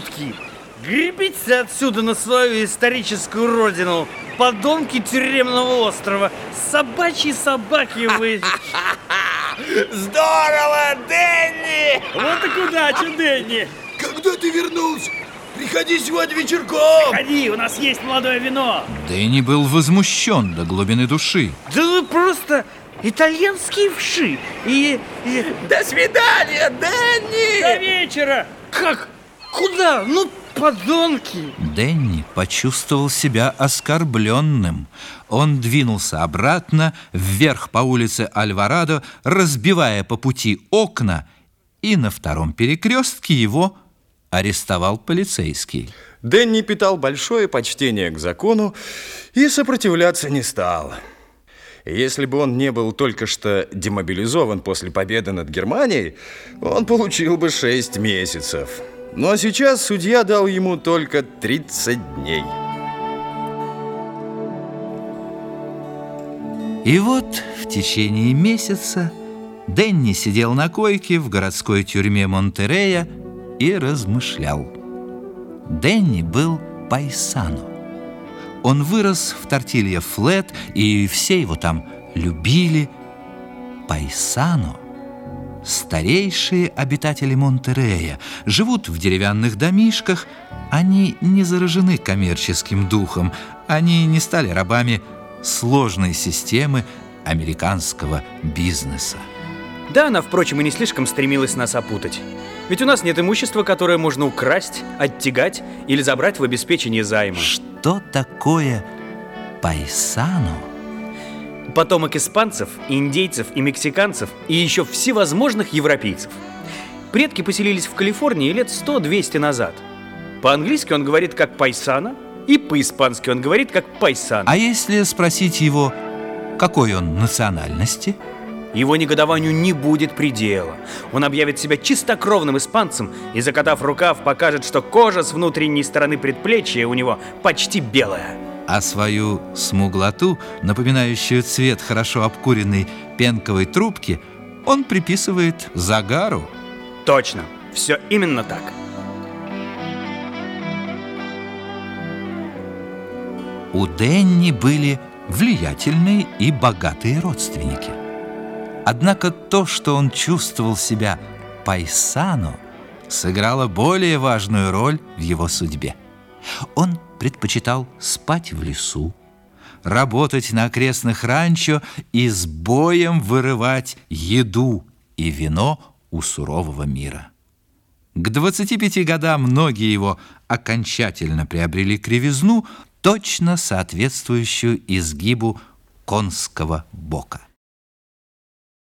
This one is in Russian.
ублюдки! Гребите отсюда на свою историческую родину, подонки тюремного острова, собачьи собаки вы! Здорово, Дэнни! Вот и удачи, Дэнни! Когда ты вернулся? Приходи сегодня вечерком! Ходи, у нас есть молодое вино! Дэнни был возмущен до глубины души. Да вы просто итальянские вши! И... и... До свидания, Дэнни! До вечера! Как? Куда? Ну, подонки! Дэнни почувствовал себя оскорбленным. Он двинулся обратно, вверх по улице Альварадо, разбивая по пути окна, и на втором перекрестке его арестовал полицейский. Дэнни питал большое почтение к закону и сопротивляться не стал. Если бы он не был только что демобилизован после победы над Германией, он получил бы 6 месяцев. Но сейчас судья дал ему только 30 дней. И вот в течение месяца Дэнни сидел на койке в городской тюрьме Монтерея и размышлял. Дэнни был пайсану. Он вырос в тортилье Флет, и все его там любили. Пайсану – старейшие обитатели Монтерея, живут в деревянных домишках. Они не заражены коммерческим духом, они не стали рабами сложной системы американского бизнеса. Да, она, впрочем, и не слишком стремилась нас опутать. Ведь у нас нет имущества, которое можно украсть, оттягать или забрать в обеспечение займа. Что такое пайсану? Потомок испанцев, индейцев и мексиканцев и еще всевозможных европейцев. Предки поселились в Калифорнии лет 100-200 назад. По-английски он говорит как пайсана, и по-испански он говорит как пайсан. А если спросить его, какой он национальности? Его негодованию не будет предела. Он объявит себя чистокровным испанцем и, закатав рукав, покажет, что кожа с внутренней стороны предплечья у него почти белая. А свою смуглоту, напоминающую цвет хорошо обкуренной пенковой трубки, он приписывает загару. Точно, все именно так. У Денни были влиятельные и богатые родственники. Однако то, что он чувствовал себя пайсану, сыграло более важную роль в его судьбе. Он предпочитал спать в лесу, работать на окрестных ранчо и с боем вырывать еду и вино у сурового мира. К 25 годам многие его окончательно приобрели кривизну, точно соответствующую изгибу конского бока.